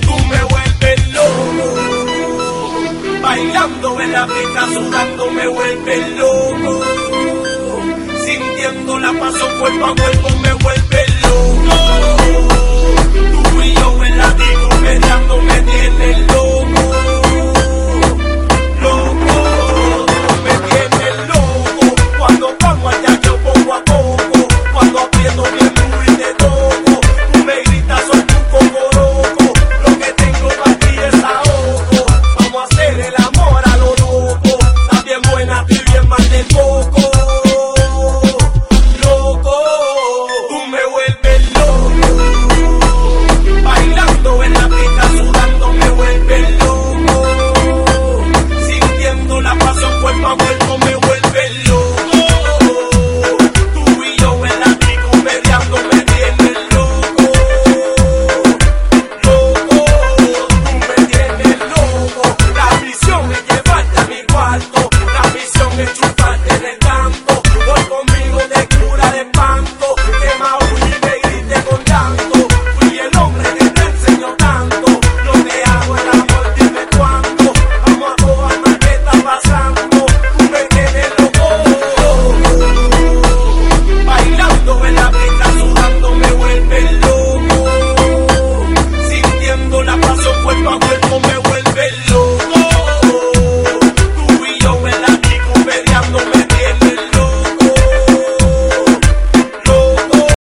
Tú me vuelves loco, bailando en la pista, sudando me vuelves loco, sintiendo la pasión cuerpo a cuerpo me vuelves arriba, cuerpo me vuelve